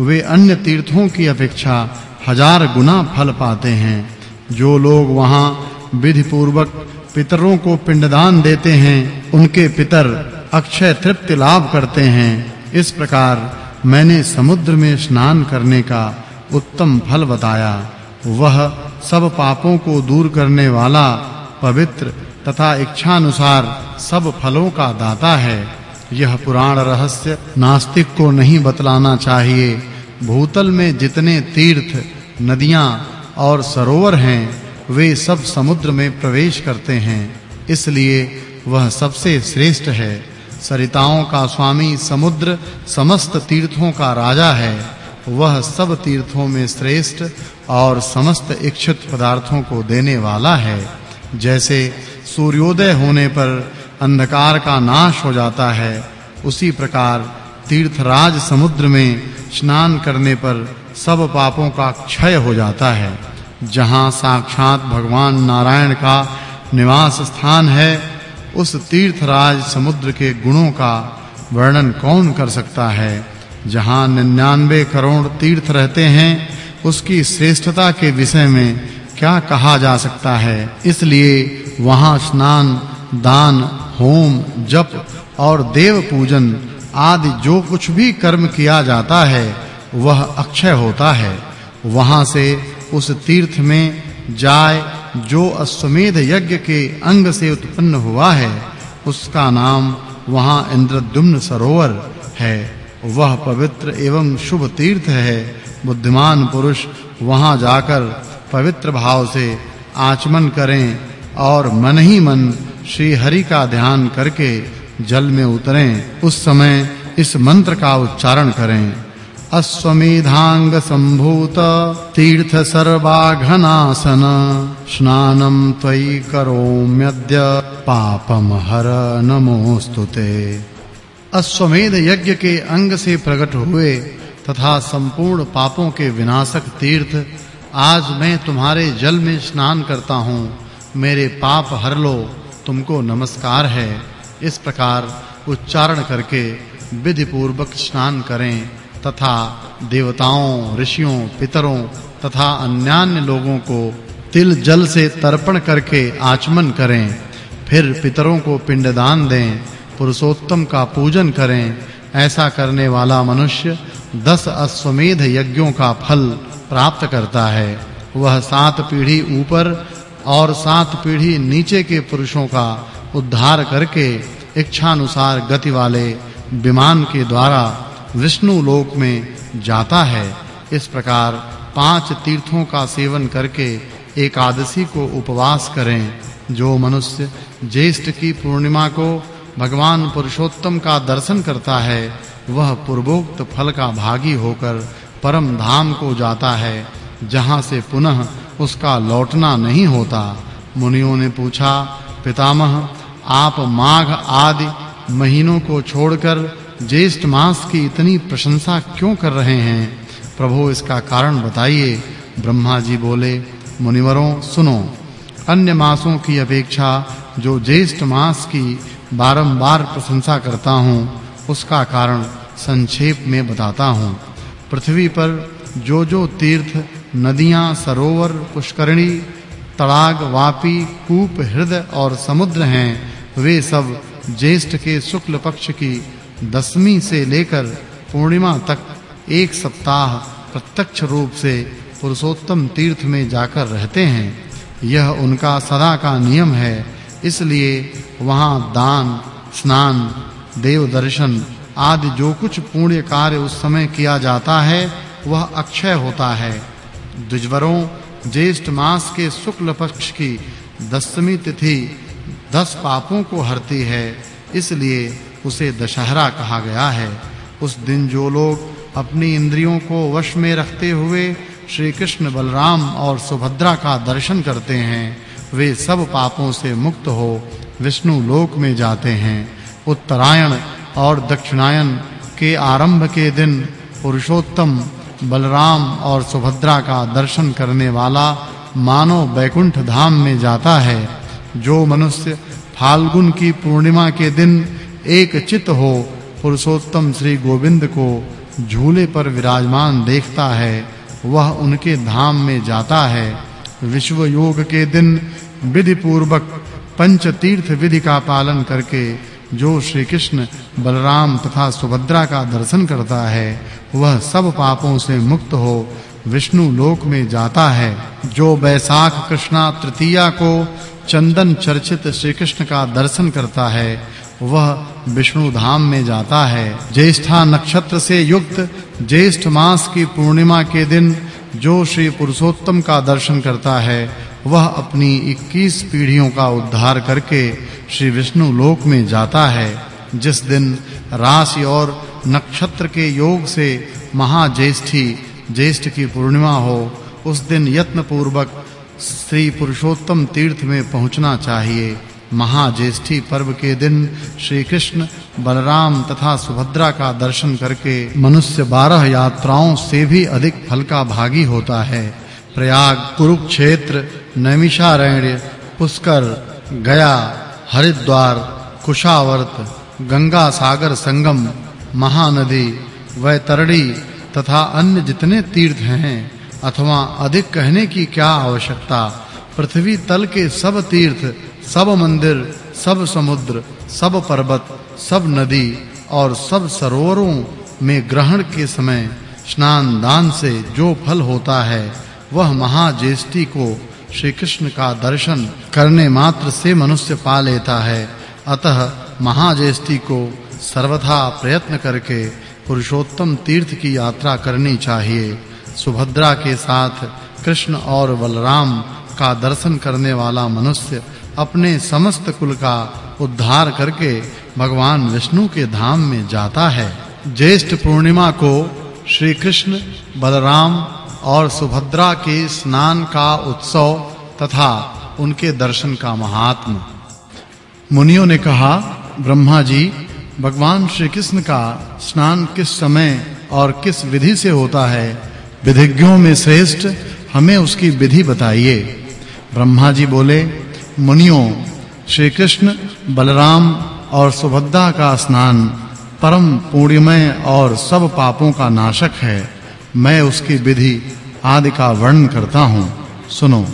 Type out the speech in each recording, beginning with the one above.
वे अन्य तीर्थों की अपेक्षा हज़ार गुना फल पाते हैं। जो लोग वहाँ विधि पूर्वक पितरों को पिंडदान देते हैं, उनके पितर अक्षय तृप्ति लाभ करते हैं। इस प्रकार मैंने समुद्र में स्नान करने का उत्तम फल बताया। वह सब पापों को दूर करने वाला पवित्र तथा इच्छा अनुसार सब फलों का दाता है। यह पुराण रहस्य नास्तिक को नहीं बतलाना चाहिए। भूतल में जितने तीर्थ, नदियाँ और सरोवर हैं, वे सब समुद्र में प्रवेश करते हैं। इसलिए वह सबसे श्रेष्ठ है। सरिताओं का स्वामी समुद्र समस्त तीर्थों का राजा है। वह सब तीर्थों में श्रेष्ठ और समस्त इच्छित पदार्थों को देने वाला है। जैसे सूर्योदय होने पर अंधकार का नाश हो जाता है। उसी प्रकार तीर्थराज समुद्र में स्नान करने पर सब पापों का क्षय हो जाता है। जहाँ साक्षात भगवान नारायण का निवास स्थान है, उस तीर्थराज समुद्र के गुणों का वर्णन कौन कर सकता है? जहाँ 99 करोड़ तीर्थ रहते हैं, उसकी श्रेष्ठता के विषय में क्या कहा जा सकता है? इसलिए वहाँ स्नान, दान होम, जप और देव पूजन आदि जो कुछ भी कर्म किया जाता है, वह अक्षय होता है। वहाँ से उस तीर्थ में जाय जो अश्वमेध यज्ञ के अंग से उत्पन्न हुआ है, उसका नाम वहाँ इंद्रद्युम्न सरोवर है। वह पवित्र एवं शुभ तीर्थ है। बुद्धिमान पुरुष वहाँ जाकर पवित्र भाव से आचमन करें। और मन ही मन श्री हरि का ध्यान करके जल में उतरें। उस समय इस मंत्र का उच्चारण करें। अश्वमेधांग संभूत तीर्थ सर्वाघनासन स्नानं त्वयि करोम्यद्य पापम हर नमोस्तुते अश्वमेध यज्ञ के अंग से प्रकट हुए तथा संपूर्ण पापों के विनाशक तीर्थ, आज मैं तुम्हारे जल में स्नान करता हूँ। मेरे पाप हर लो, तुमको नमस्कार है। इस प्रकार उच्चारण करके विधि पूर्वक स्नान करें तथा देवताओं, ऋषियों, पितरों तथा अन्यान्य लोगों को तिल जल से तर्पण करके आचमन करें। फिर पितरों को पिंडदान दें, पुरुषोत्तम का पूजन करें। ऐसा करने वाला मनुष्य दस अश्वमेध यज्ञों का फल प्राप्त करता है। वह सात पीढ़ी ऊपर और सात पीढ़ी नीचे के पुरुषों का उद्धार करके इच्छा अनुसार गति वाले विमान के द्वारा विष्णु लोक में जाता है। इस प्रकार पाँच तीर्थों का सेवन करके एकादशी को उपवास करें। जो मनुष्य ज्येष्ठ की पूर्णिमा को भगवान पुरुषोत्तम का दर्शन करता है, वह पूर्वोक्त फल का भागी होकर परम धाम को जाता है, जहाँ से पुनः उसका लौटना नहीं होता। मुनियों ने पूछा, पितामह, आप माघ आदि महीनों को छोड़कर ज्येष्ठ मास की इतनी प्रशंसा क्यों कर रहे हैं? प्रभु, इसका कारण बताइए। ब्रह्मा जी बोले, मुनिवरों, सुनो। अन्य मासों की अपेक्षा जो ज्येष्ठ मास की बारंबार प्रशंसा करता हूँ, उसका कारण संक्षेप में बताता हूँ। पृथ्वी पर जो जो तीर्थ नदियाँ, सरोवर, पुष्करणी, तड़ाग, वापी, कूप, हृदय और समुद्र हैं। वे सब ज्येष्ठ के शुक्ल पक्ष की दसवीं से लेकर पूर्णिमा तक एक सप्ताह प्रत्यक्ष रूप से पुरुषोत्तम तीर्थ में जाकर रहते हैं। यह उनका सदा का नियम है। इसलिए वहाँ दान, स्नान, देव दर्शन आदि जो कुछ पुण्य कार्य उस समय किया जाता है, वह अक्षय होता है। द्विजवरों, ज्येष्ठ मास के शुक्ल पक्ष की दसवीं तिथि दस पापों को हरती है, इसलिए उसे दशहरा कहा गया है। उस दिन जो लोग अपनी इंद्रियों को वश में रखते हुए श्री कृष्ण बलराम और सुभद्रा का दर्शन करते हैं, वे सब पापों से मुक्त हो विष्णु लोक में जाते हैं। उत्तरायण और दक्षिणायन के आरंभ के दिन पुरुषोत्तम बलराम और सुभद्रा का दर्शन करने वाला मानव बैकुंठ धाम में जाता है, जो मनुष्य फाल्गुन की पूर्णिमा के दिन एक चित हो पुरुषोत्तम श्री गोविंद को झूले पर विराजमान देखता है, वह उनके धाम में जाता है। विश्व योग के दिन विधि पूर्वक पंच तीर्थ विधि का पालन करके जो श्री कृष्ण बलराम तथा सुभद्रा का दर्शन करता है, वह सब पापों से मुक्त हो विष्णु लोक में जाता है। जो वैशाख कृष्णा तृतीया को चंदन चर्चित श्री कृष्ण का दर्शन करता है, वह विष्णु धाम में जाता है। ज्येष्ठा नक्षत्र से युक्त ज्येष्ठ मास की पूर्णिमा के दिन जो श्री पुरुषोत्तम का दर्शन करता है वह अपनी 21 पीढ़ियों का उद्धार करके श्री विष्णु लोक में जाता है, जिस दिन राशि और नक्षत्र के योग से महाज्येष्ठी, ज्येष्ठ की पूर्णिमा हो, उस दिन यत्न पूर्वक श्री पुरुषोत्तम तीर्थ में पहुँचना चाहिए। महाज्येष्ठी पर्व के दिन श्री कृष्ण बलराम तथा सुभद्रा का दर्शन करके मनुष्य बारह यात्राओं से भी अधिक फल का भागी होता है। प्रयाग कुरुक्षेत्र नैमिषारण्य, पुष्कर, गया, हरिद्वार, कुशावर्त, गंगा सागर संगम, महानदी, वैतरणी तथा अन्य जितने तीर्थ हैं, अथवा अधिक कहने की क्या आवश्यकता? पृथ्वी तल के सब तीर्थ, सब मंदिर, सब समुद्र, सब पर्वत, सब नदी और सब सरोवरों में ग्रहण के समय स्नान दान से जो फल होता है, वह महाज्येष्ठी को श्री कृष्ण का दर्शन करने मात्र से मनुष्य पा लेता है। अतः महाज्येष्ठी को सर्वथा प्रयत्न करके पुरुषोत्तम तीर्थ की यात्रा करनी चाहिए। सुभद्रा के साथ कृष्ण और बलराम का दर्शन करने वाला मनुष्य अपने समस्त कुल का उद्धार करके भगवान विष्णु के धाम में जाता है। ज्येष्ठ पूर्णिमा को श्री कृष्ण बलराम और सुभद्रा के स्नान का उत्सव तथा उनके दर्शन का महात्म। मुनियों ने कहा, ब्रह्मा जी, भगवान श्री कृष्ण का स्नान किस समय और किस विधि से होता है? विधिज्ञों में श्रेष्ठ हमें उसकी विधि बताइए। ब्रह्मा जी बोले, मुनियों श्री कृष्ण बलराम और सुभद्रा का स्नान परम पुण्यमय और सब पापों का नाशक है। मैं उसकी विधि आदि का वर्णन करता हूँ। सुनो,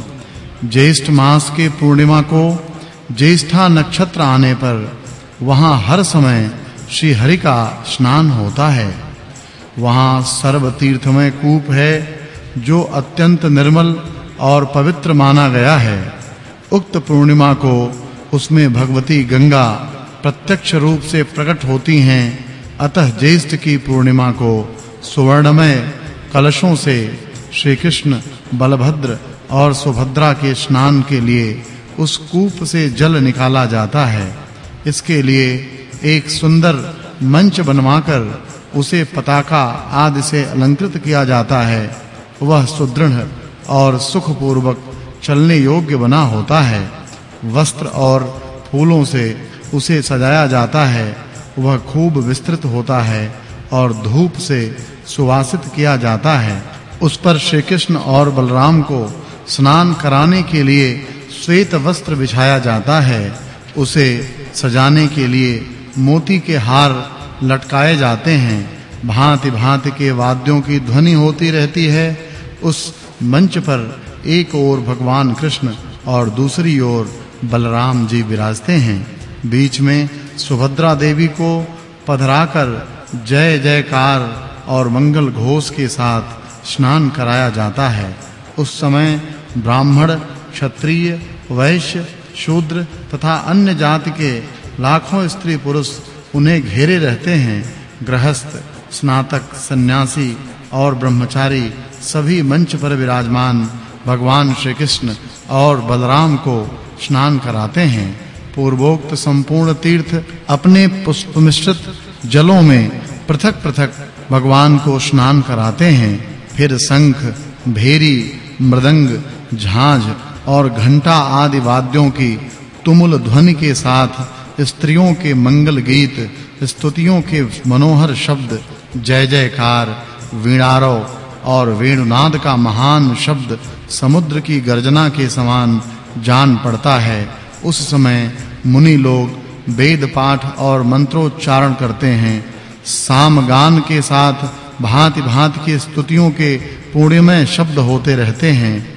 ज्येष्ठ मास के पूर्णिमा को ज्येष्ठा नक्षत्र आने पर वहाँ हर समय श्री हरि का स्नान होता है। वहाँ सर्व तीर्थमय कूप है, जो अत्यंत निर्मल और पवित्र माना गया है। उक्त पूर्णिमा को उसमें भगवती गंगा प्रत्यक्ष रूप से प्रकट होती हैं। अतः ज्येष्ठ की पूर्णिमा को सुवर्णमय कलशों से श्री कृष्ण बलभद्र और सुभद्रा के स्नान के लिए उस कूप से जल निकाला जाता है। इसके लिए एक सुंदर मंच बनवाकर उसे पताका आदि से अलंकृत किया जाता है। वह सुदृढ़ और सुखपूर्वक चलने योग्य बना होता है। वस्त्र और फूलों से उसे सजाया जाता है। वह खूब विस्तृत होता है। और धूप से सुवासित किया जाता है। उस पर श्री कृष्ण और बलराम को स्नान कराने के लिए श्वेत वस्त्र बिछाया जाता है। उसे सजाने के लिए मोती के हार लटकाए जाते हैं। भांति-भांति के वाद्यों की ध्वनि होती रहती है। उस मंच पर एक ओर भगवान कृष्ण और दूसरी ओर बलराम जी विराजते हैं। बीच में सुभद्रा देवी को पधराकर जय जयकार और मंगल घोष के साथ स्नान कराया जाता है। उस समय ब्राह्मण, क्षत्रिय, वैश्य, शूद्र तथा अन्य जाति के लाखों स्त्री पुरुष उन्हें घेरे रहते हैं। गृहस्थ, स्नातक, सन्यासी और ब्रह्मचारी सभी मंच पर विराजमान भगवान श्री कृष्ण और बलराम को स्नान कराते हैं। पूर्वोक्त संपूर्ण तीर्थ अपने पुष्प मिश्रित जलों में पृथक-पृथक भगवान को स्नान कराते हैं, फिर शंख, भेरी, मृदंग, झांझ और घंटा आदि वाद्यों की तुमुल ध्वनि के साथ स्त्रियों के मंगल गीत, स्तुतियों के मनोहर शब्द, जय जयकार वीणारो और वेणुनाद का महान शब्द समुद्र की गर्जना के समान जान पड़ता है। उस समय मुनि लोग वेद पाठ और मंत्रोच्चारण करते हैं। सामगान के साथ भांति-भांति की स्तुतियों के पुण्यमय शब्द होते रहते हैं।